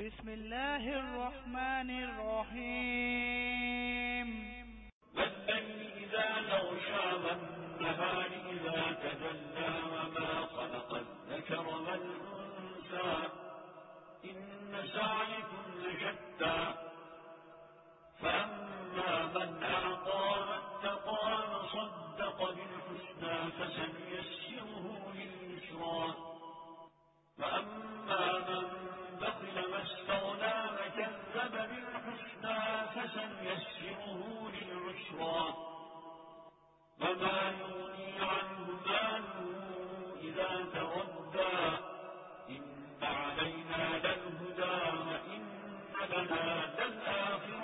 بسم الله الرحمن الرحيم والليل إذا يغشى والنهار إذا تجلى وما خلق الذكر والأنثى. إن سعيكم لشتى. فأما من أعطى واتقى وصدق بالحسنى فسنيسره فسنيسره للعسرى وما يغني عنه ماله إذا تردى. إن علينا للهدى وإن لنا للآخرة.